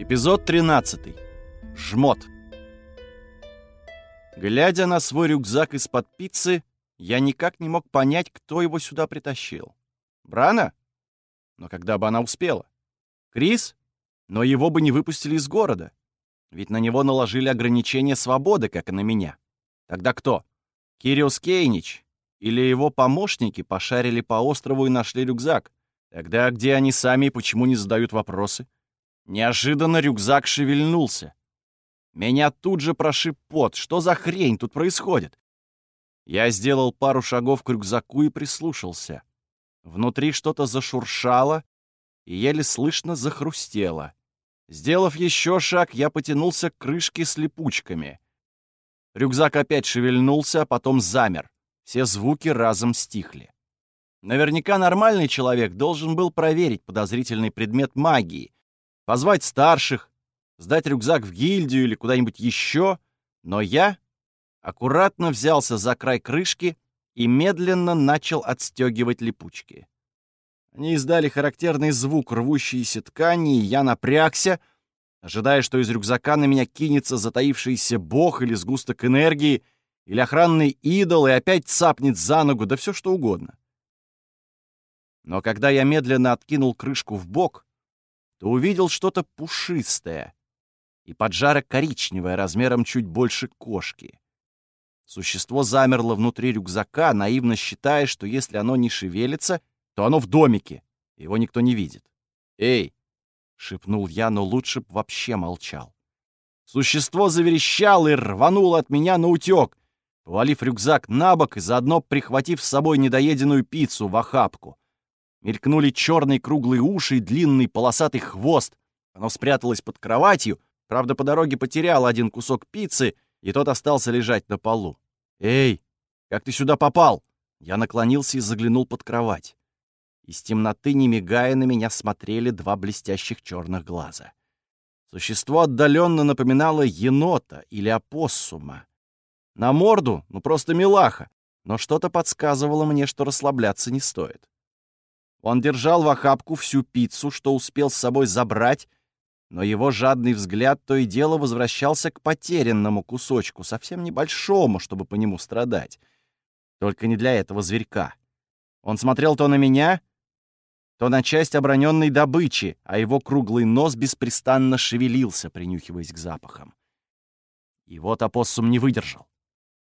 Эпизод 13. Жмот. Глядя на свой рюкзак из-под пиццы, я никак не мог понять, кто его сюда притащил. Брана? Но когда бы она успела? Крис? Но его бы не выпустили из города. Ведь на него наложили ограничение свободы, как и на меня. Тогда кто? Кириус Кейнич? Или его помощники пошарили по острову и нашли рюкзак? Тогда где они сами и почему не задают вопросы? Неожиданно рюкзак шевельнулся. Меня тут же прошиб пот. Что за хрень тут происходит? Я сделал пару шагов к рюкзаку и прислушался. Внутри что-то зашуршало и еле слышно захрустело. Сделав еще шаг, я потянулся к крышке с липучками. Рюкзак опять шевельнулся, а потом замер. Все звуки разом стихли. Наверняка нормальный человек должен был проверить подозрительный предмет магии, позвать старших, сдать рюкзак в гильдию или куда-нибудь еще, но я аккуратно взялся за край крышки и медленно начал отстегивать липучки. Они издали характерный звук рвущейся ткани, и я напрягся, ожидая, что из рюкзака на меня кинется затаившийся бог или сгусток энергии, или охранный идол, и опять цапнет за ногу, да все что угодно. Но когда я медленно откинул крышку в бок, то увидел что-то пушистое и поджаро-коричневое размером чуть больше кошки. Существо замерло внутри рюкзака, наивно считая, что если оно не шевелится, то оно в домике, его никто не видит. «Эй!» — шепнул я, но лучше б вообще молчал. Существо заверещало и рвануло от меня на утек, повалив рюкзак на бок и заодно прихватив с собой недоеденную пиццу в охапку. Мелькнули черные круглые уши и длинный полосатый хвост. Оно спряталось под кроватью, правда, по дороге потеряло один кусок пиццы, и тот остался лежать на полу. «Эй, как ты сюда попал?» Я наклонился и заглянул под кровать. Из темноты, не мигая, на меня смотрели два блестящих черных глаза. Существо отдаленно напоминало енота или опоссума. На морду, ну просто милаха, но что-то подсказывало мне, что расслабляться не стоит. Он держал в охапку всю пиццу, что успел с собой забрать, но его жадный взгляд то и дело возвращался к потерянному кусочку, совсем небольшому, чтобы по нему страдать. Только не для этого зверька. Он смотрел то на меня, то на часть оброненной добычи, а его круглый нос беспрестанно шевелился, принюхиваясь к запахам. И вот опоссум не выдержал.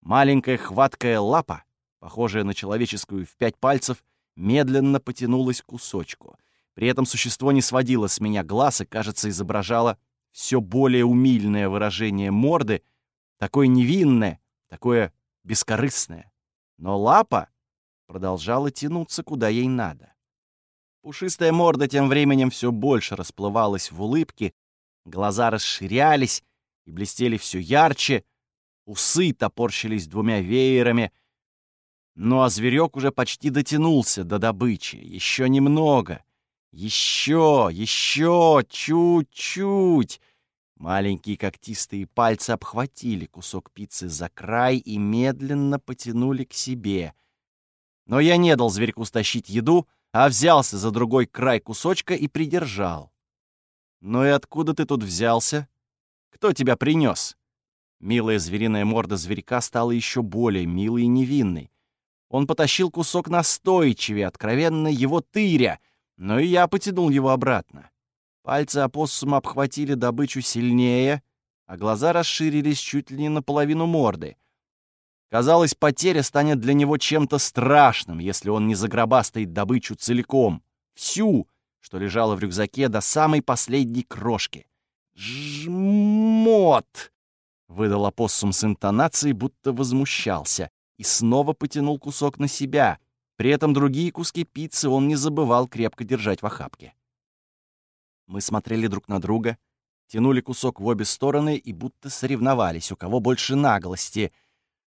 Маленькая хваткая лапа, похожая на человеческую в пять пальцев, медленно потянулась к кусочку. При этом существо не сводило с меня глаз и, кажется, изображало все более умильное выражение морды, такое невинное, такое бескорыстное. Но лапа продолжала тянуться, куда ей надо. Пушистая морда тем временем все больше расплывалась в улыбке, глаза расширялись и блестели все ярче, усы топорщились двумя веерами, ну а зверек уже почти дотянулся до добычи. Еще немного. Еще, еще, чуть-чуть. Маленькие когтистые пальцы обхватили кусок пиццы за край и медленно потянули к себе. Но я не дал зверьку стащить еду, а взялся за другой край кусочка и придержал. «Ну и откуда ты тут взялся? Кто тебя принес?» Милая звериная морда зверька стала еще более милой и невинной. Он потащил кусок настойчивее, откровенно его тыря, но и я потянул его обратно. Пальцы опоссума обхватили добычу сильнее, а глаза расширились чуть ли не наполовину морды. Казалось, потеря станет для него чем-то страшным, если он не загробастает добычу целиком, всю, что лежала в рюкзаке до самой последней крошки. «Жмот!» — выдал опоссум с интонацией, будто возмущался и снова потянул кусок на себя. При этом другие куски пиццы он не забывал крепко держать в охапке. Мы смотрели друг на друга, тянули кусок в обе стороны и будто соревновались, у кого больше наглости.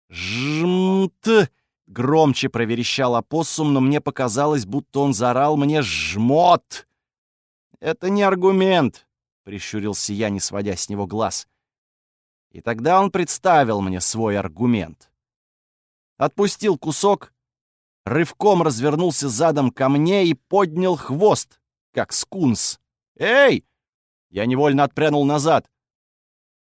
«Жмт!» — громче проверещал опоссум, но мне показалось, будто он заорал мне «жмот!» «Это не аргумент», — прищурился я, не сводя с него глаз. И тогда он представил мне свой аргумент отпустил кусок, рывком развернулся задом ко мне и поднял хвост, как скунс. «Эй!» Я невольно отпрянул назад.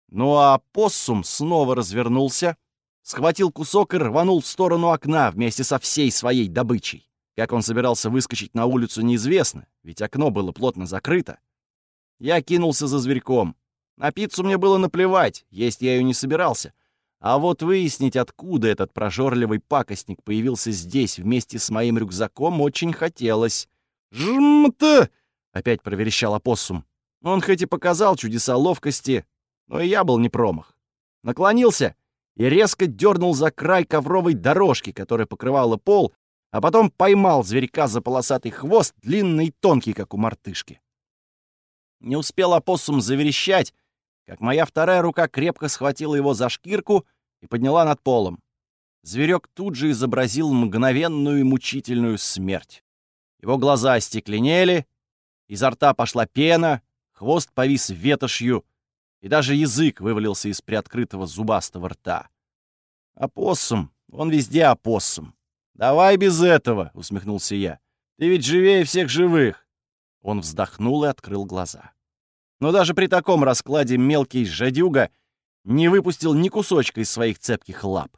Ну а поссум снова развернулся, схватил кусок и рванул в сторону окна вместе со всей своей добычей. Как он собирался выскочить на улицу, неизвестно, ведь окно было плотно закрыто. Я кинулся за зверьком. На пиццу мне было наплевать, есть я ее не собирался. А вот выяснить, откуда этот прожорливый пакостник появился здесь вместе с моим рюкзаком, очень хотелось. «Жм-то!» — опять проверещал опоссум. Он хоть и показал чудеса ловкости, но и я был не промах. Наклонился и резко дернул за край ковровой дорожки, которая покрывала пол, а потом поймал зверька за полосатый хвост, длинный и тонкий, как у мартышки. Не успел опоссум заверещать, как моя вторая рука крепко схватила его за шкирку и подняла над полом. Зверек тут же изобразил мгновенную и мучительную смерть. Его глаза остекленели, изо рта пошла пена, хвост повис ветошью, и даже язык вывалился из приоткрытого зубастого рта. Опоссум, он везде опоссум. «Давай без этого», — усмехнулся я. «Ты ведь живее всех живых». Он вздохнул и открыл глаза. Но даже при таком раскладе мелкий жадюга не выпустил ни кусочка из своих цепких лап.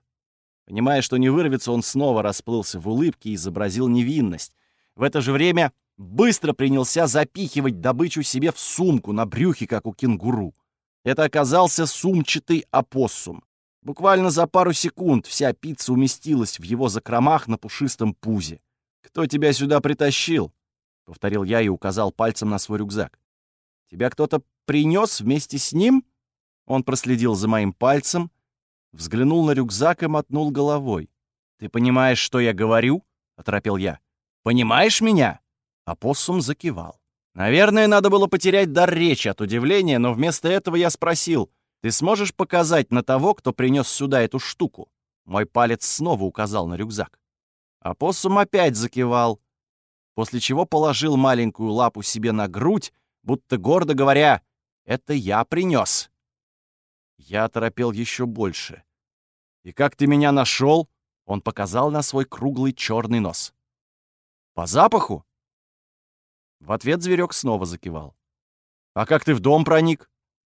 Понимая, что не вырвется, он снова расплылся в улыбке и изобразил невинность. В это же время быстро принялся запихивать добычу себе в сумку на брюхе, как у кенгуру. Это оказался сумчатый опоссум. Буквально за пару секунд вся пицца уместилась в его закромах на пушистом пузе. «Кто тебя сюда притащил?» — повторил я и указал пальцем на свой рюкзак. «Тебя кто-то принес вместе с ним?» Он проследил за моим пальцем, взглянул на рюкзак и мотнул головой. «Ты понимаешь, что я говорю?» — оторопел я. «Понимаешь меня?» Апоссум закивал. Наверное, надо было потерять дар речи от удивления, но вместо этого я спросил, «Ты сможешь показать на того, кто принес сюда эту штуку?» Мой палец снова указал на рюкзак. Апоссум опять закивал, после чего положил маленькую лапу себе на грудь, будто гордо говоря, «Это я принес». Я торопел еще больше. «И как ты меня нашел?» Он показал на свой круглый черный нос. «По запаху?» В ответ зверек снова закивал. «А как ты в дом проник?»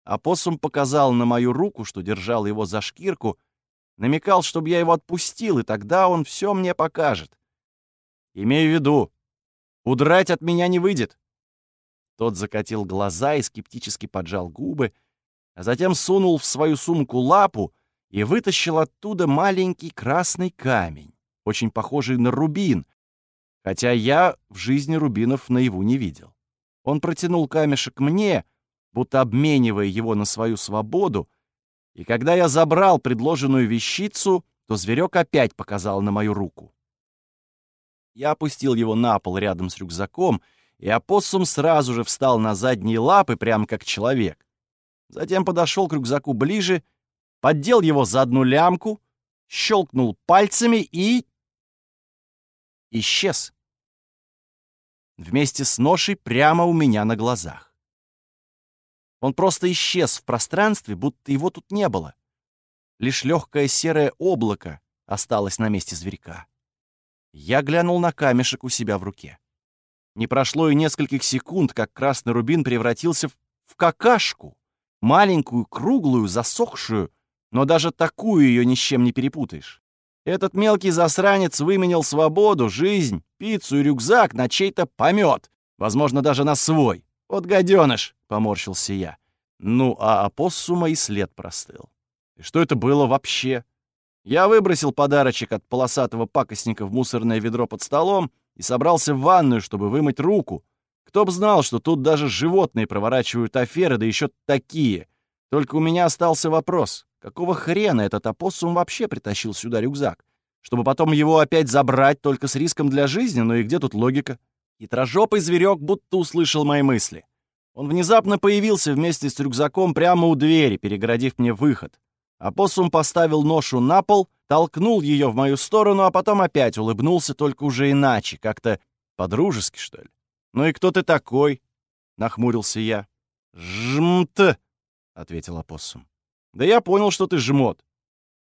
Апоссум показал на мою руку, что держал его за шкирку, намекал, чтобы я его отпустил, и тогда он все мне покажет. Имею в виду, удрать от меня не выйдет. Тот закатил глаза и скептически поджал губы, а затем сунул в свою сумку лапу и вытащил оттуда маленький красный камень, очень похожий на рубин, хотя я в жизни рубинов наяву не видел. Он протянул камешек мне — будто обменивая его на свою свободу, и когда я забрал предложенную вещицу, то зверек опять показал на мою руку. Я опустил его на пол рядом с рюкзаком, и опоссум сразу же встал на задние лапы, прямо как человек. Затем подошел к рюкзаку ближе, поддел его за одну лямку, щелкнул пальцами и... исчез. Вместе с ношей прямо у меня на глазах. Он просто исчез в пространстве, будто его тут не было. Лишь легкое серое облако осталось на месте зверька. Я глянул на камешек у себя в руке. Не прошло и нескольких секунд, как красный рубин превратился в, в какашку. Маленькую, круглую, засохшую, но даже такую ее ни с чем не перепутаешь. Этот мелкий засранец выменял свободу, жизнь, пиццу и рюкзак на чей-то помет, возможно, даже на свой. Вот гаденыш! — поморщился я. Ну, а опоссума и след простыл. И что это было вообще? Я выбросил подарочек от полосатого пакостника в мусорное ведро под столом и собрался в ванную, чтобы вымыть руку. Кто б знал, что тут даже животные проворачивают аферы, да еще такие. Только у меня остался вопрос. Какого хрена этот опоссум вообще притащил сюда рюкзак? Чтобы потом его опять забрать только с риском для жизни? Ну и где тут логика? Хитрожопый зверек будто услышал мои мысли. Он внезапно появился вместе с рюкзаком прямо у двери, перегородив мне выход. Апоссум поставил ношу на пол, толкнул ее в мою сторону, а потом опять улыбнулся, только уже иначе, как-то по-дружески, что ли. «Ну и кто ты такой?» — нахмурился я. «Жмт!» — ответил опоссум. «Да я понял, что ты жмот.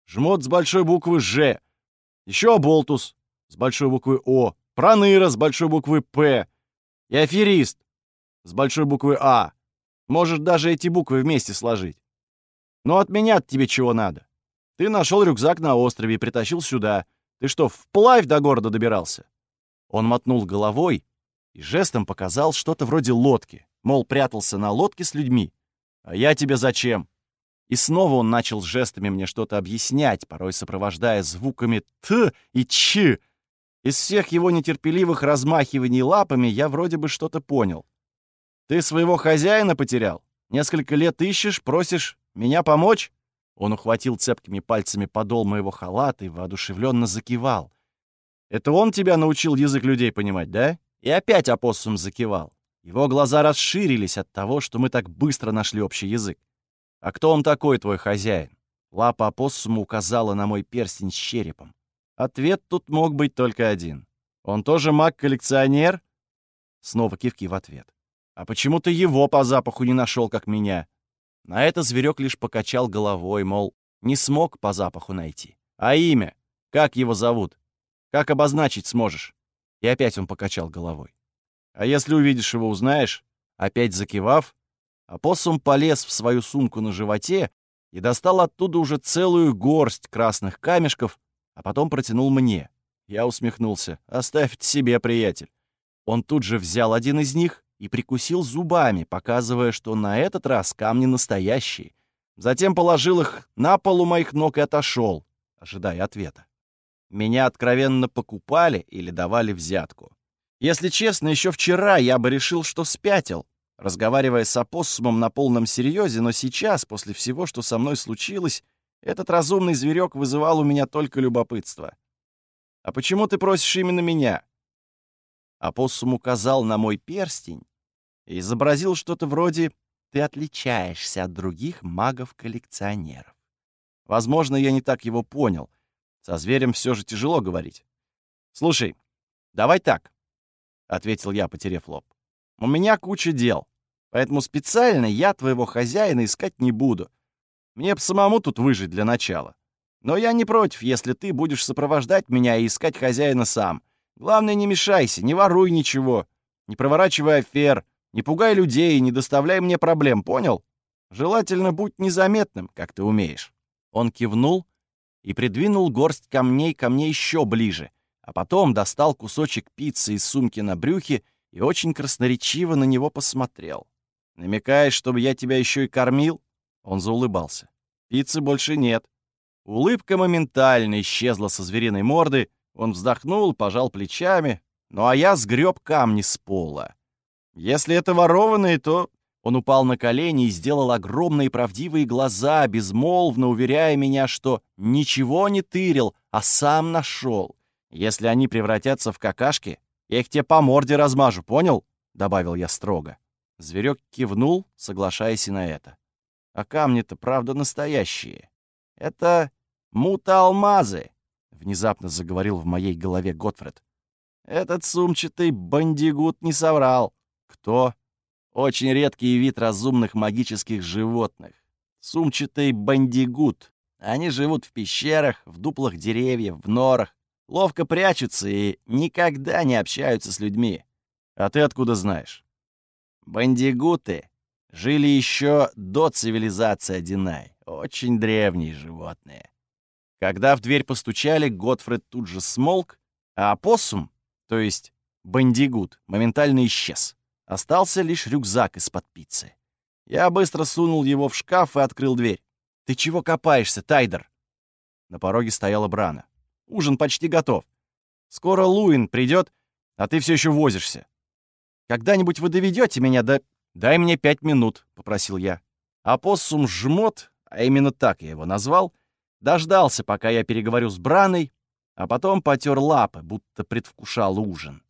Жмот с большой буквы «Ж». Еще оболтус с большой буквы «О». Проныра с большой буквы «П». И аферист с большой буквы «А». Можешь даже эти буквы вместе сложить. Но от меня тебе чего надо? Ты нашел рюкзак на острове и притащил сюда. Ты что, вплавь до города добирался?» Он мотнул головой и жестом показал что-то вроде лодки, мол, прятался на лодке с людьми. «А я тебе зачем?» И снова он начал жестами мне что-то объяснять, порой сопровождая звуками «т» и «ч». Из всех его нетерпеливых размахиваний лапами я вроде бы что-то понял. «Ты своего хозяина потерял? Несколько лет ищешь, просишь меня помочь?» Он ухватил цепкими пальцами подол моего халата и воодушевленно закивал. «Это он тебя научил язык людей понимать, да?» И опять опоссум закивал. Его глаза расширились от того, что мы так быстро нашли общий язык. «А кто он такой, твой хозяин?» Лапа опоссума указала на мой перстень с черепом. Ответ тут мог быть только один. «Он тоже маг-коллекционер?» Снова кивки в ответ. «А почему ты его по запаху не нашел, как меня?» На это зверек лишь покачал головой, мол, не смог по запаху найти. «А имя? Как его зовут? Как обозначить сможешь?» И опять он покачал головой. «А если увидишь его, узнаешь?» Опять закивав, Апоссум полез в свою сумку на животе и достал оттуда уже целую горсть красных камешков, а потом протянул мне. Я усмехнулся. «Оставь себе, приятель». Он тут же взял один из них и прикусил зубами, показывая, что на этот раз камни настоящие. Затем положил их на пол у моих ног и отошел, ожидая ответа. Меня откровенно покупали или давали взятку. Если честно, еще вчера я бы решил, что спятил, разговаривая с опоссумом на полном серьезе, но сейчас, после всего, что со мной случилось, этот разумный зверек вызывал у меня только любопытство. «А почему ты просишь именно меня?» Апоссум указал на мой перстень и изобразил что-то вроде «ты отличаешься от других магов-коллекционеров». Возможно, я не так его понял. Со зверем все же тяжело говорить. «Слушай, давай так», — ответил я, потеряв лоб. «У меня куча дел, поэтому специально я твоего хозяина искать не буду. Мне б самому тут выжить для начала. Но я не против, если ты будешь сопровождать меня и искать хозяина сам. Главное, не мешайся, не воруй ничего, не проворачивай афер, не пугай людей не доставляй мне проблем, понял? Желательно будь незаметным, как ты умеешь». Он кивнул и придвинул горсть камней ко мне еще ближе, а потом достал кусочек пиццы из сумки на брюхе и очень красноречиво на него посмотрел. «Намекаешь, чтобы я тебя еще и кормил?» Он заулыбался. «Пиццы больше нет». Улыбка моментально исчезла со звериной морды, он вздохнул, пожал плечами, ну а я сгреб камни с пола. Если это ворованные, то... Он упал на колени и сделал огромные правдивые глаза, безмолвно уверяя меня, что ничего не тырил, а сам нашел. Если они превратятся в какашки, я их тебе по морде размажу, понял? Добавил я строго. Зверек кивнул, соглашаясь и на это. А камни-то, правда, настоящие. Это мута-алмазы, внезапно заговорил в моей голове Готфред. Этот сумчатый бандигут не соврал. Кто? Очень редкий вид разумных магических животных. Сумчатый бандигут. Они живут в пещерах, в дуплах деревьев, в норах, ловко прячутся и никогда не общаются с людьми. А ты откуда знаешь? Бандигуты жили еще до цивилизации Динай. Очень древние животные. Когда в дверь постучали, Готфред тут же смолк, а опоссум, то есть бандигут, моментально исчез. Остался лишь рюкзак из-под пиццы. Я быстро сунул его в шкаф и открыл дверь. «Ты чего копаешься, Тайдер?» На пороге стояла Брана. «Ужин почти готов. Скоро Луин придет, а ты все еще возишься. Когда-нибудь вы доведете меня до... Дай мне пять минут», — попросил я. Апоссум жмот, а именно так я его назвал, дождался, пока я переговорю с Браной, а потом потер лапы, будто предвкушал ужин.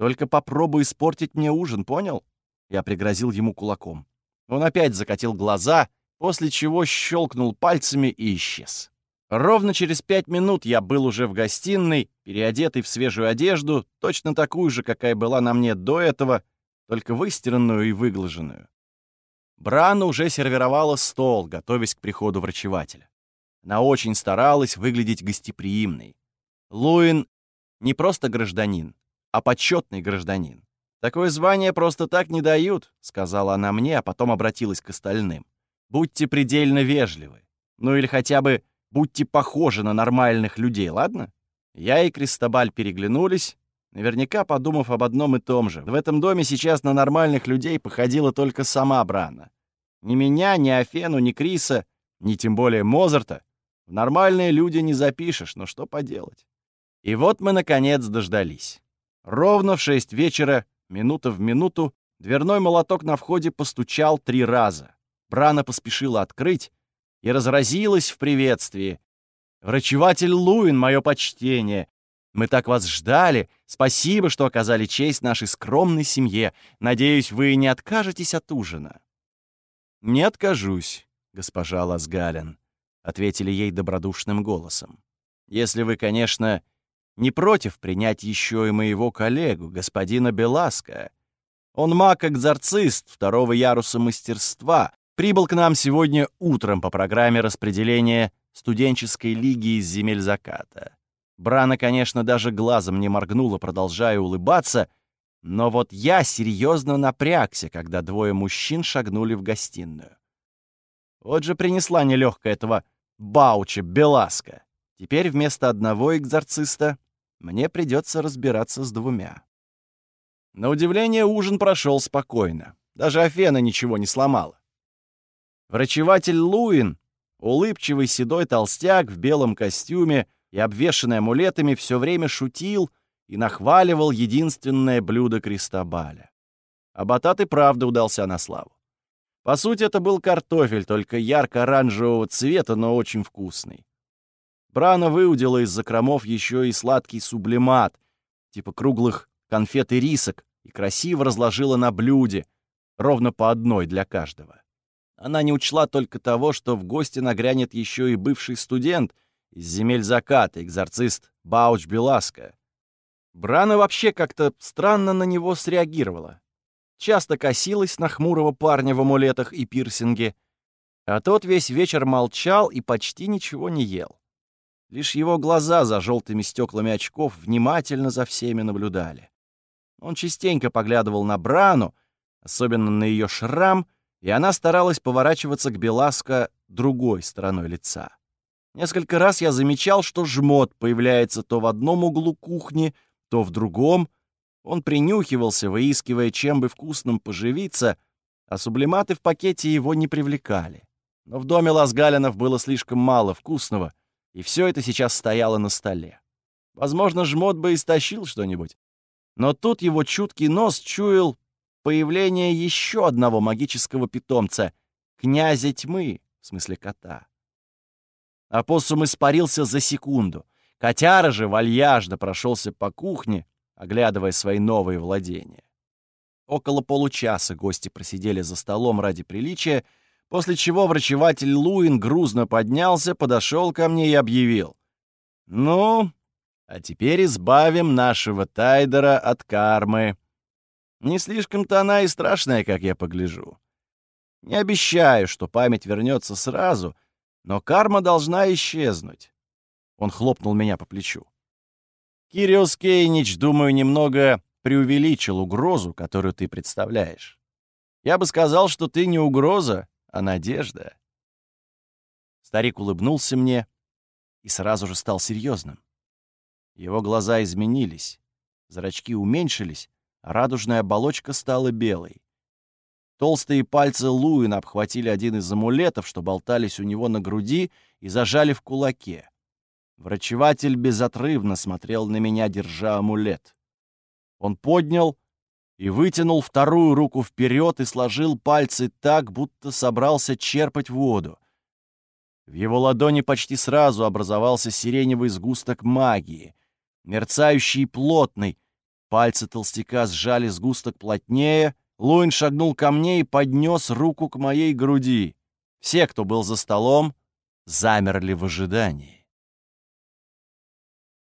Только попробуй испортить мне ужин, понял?» Я пригрозил ему кулаком. Он опять закатил глаза, после чего щелкнул пальцами и исчез. Ровно через пять минут я был уже в гостиной, переодетый в свежую одежду, точно такую же, какая была на мне до этого, только выстиранную и выглаженную. Брана уже сервировала стол, готовясь к приходу врачевателя. Она очень старалась выглядеть гостеприимной. Луин не просто гражданин, а почетный гражданин. «Такое звание просто так не дают», — сказала она мне, а потом обратилась к остальным. «Будьте предельно вежливы. Ну или хотя бы будьте похожи на нормальных людей, ладно?» Я и Кристобаль переглянулись, наверняка подумав об одном и том же. В этом доме сейчас на нормальных людей походила только сама Брана. Ни меня, ни Афену, ни Криса, ни тем более Мозарта в нормальные люди не запишешь, но что поделать. И вот мы, наконец, дождались. Ровно в шесть вечера, минута в минуту, дверной молоток на входе постучал три раза. Брана поспешила открыть и разразилась в приветствии. «Врачеватель Луин, мое почтение! Мы так вас ждали! Спасибо, что оказали честь нашей скромной семье. Надеюсь, вы не откажетесь от ужина». «Не откажусь, госпожа Лазгален», — ответили ей добродушным голосом. «Если вы, конечно, не против принять еще и моего коллегу, господина Беласка. Он маг-экзорцист второго яруса мастерства, прибыл к нам сегодня утром по программе распределения студенческой лиги из земель заката. Брана, конечно, даже глазом не моргнула, продолжая улыбаться, но вот я серьезно напрягся, когда двое мужчин шагнули в гостиную. Вот же принесла нелегкая этого Бауча Беласка. Теперь вместо одного экзорциста мне придется разбираться с двумя. На удивление, ужин прошел спокойно. Даже Афена ничего не сломала. Врачеватель Луин Улыбчивый седой толстяк в белом костюме и обвешанный амулетами все время шутил и нахваливал единственное блюдо Кристобаля. А батат и правда удался на славу. По сути, это был картофель, только ярко-оранжевого цвета, но очень вкусный. Брана выудила из закромов еще и сладкий сублимат, типа круглых конфет и рисок, и красиво разложила на блюде, ровно по одной для каждого. Она не учла только того, что в гости нагрянет еще и бывший студент из земель заката, экзорцист Бауч Беласка. Брана вообще как-то странно на него среагировала. Часто косилась на хмурого парня в амулетах и пирсинге, а тот весь вечер молчал и почти ничего не ел. Лишь его глаза за желтыми стеклами очков внимательно за всеми наблюдали. Он частенько поглядывал на Брану, особенно на ее шрам — и она старалась поворачиваться к Беласко другой стороной лица. Несколько раз я замечал, что жмот появляется то в одном углу кухни, то в другом. Он принюхивался, выискивая, чем бы вкусным поживиться, а сублиматы в пакете его не привлекали. Но в доме Лазгалинов было слишком мало вкусного, и все это сейчас стояло на столе. Возможно, жмот бы истощил что-нибудь. Но тут его чуткий нос чуял появление еще одного магического питомца — князя тьмы, в смысле кота. Апоссум испарился за секунду. Котяра же вальяжно прошелся по кухне, оглядывая свои новые владения. Около получаса гости просидели за столом ради приличия, после чего врачеватель Луин грузно поднялся, подошел ко мне и объявил. «Ну, а теперь избавим нашего Тайдера от кармы». Не слишком-то она и страшная, как я погляжу. Не обещаю, что память вернется сразу, но карма должна исчезнуть. Он хлопнул меня по плечу. Кириос Кейнич, думаю, немного преувеличил угрозу, которую ты представляешь. Я бы сказал, что ты не угроза, а надежда. Старик улыбнулся мне и сразу же стал серьезным. Его глаза изменились, зрачки уменьшились, Радужная оболочка стала белой. Толстые пальцы Луина обхватили один из амулетов, что болтались у него на груди, и зажали в кулаке. Врачеватель безотрывно смотрел на меня, держа амулет. Он поднял и вытянул вторую руку вперед и сложил пальцы так, будто собрался черпать воду. В его ладони почти сразу образовался сиреневый сгусток магии, мерцающий и плотный, Пальцы толстяка сжали сгусток плотнее. Луин шагнул ко мне и поднес руку к моей груди. Все, кто был за столом, замерли в ожидании.